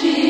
she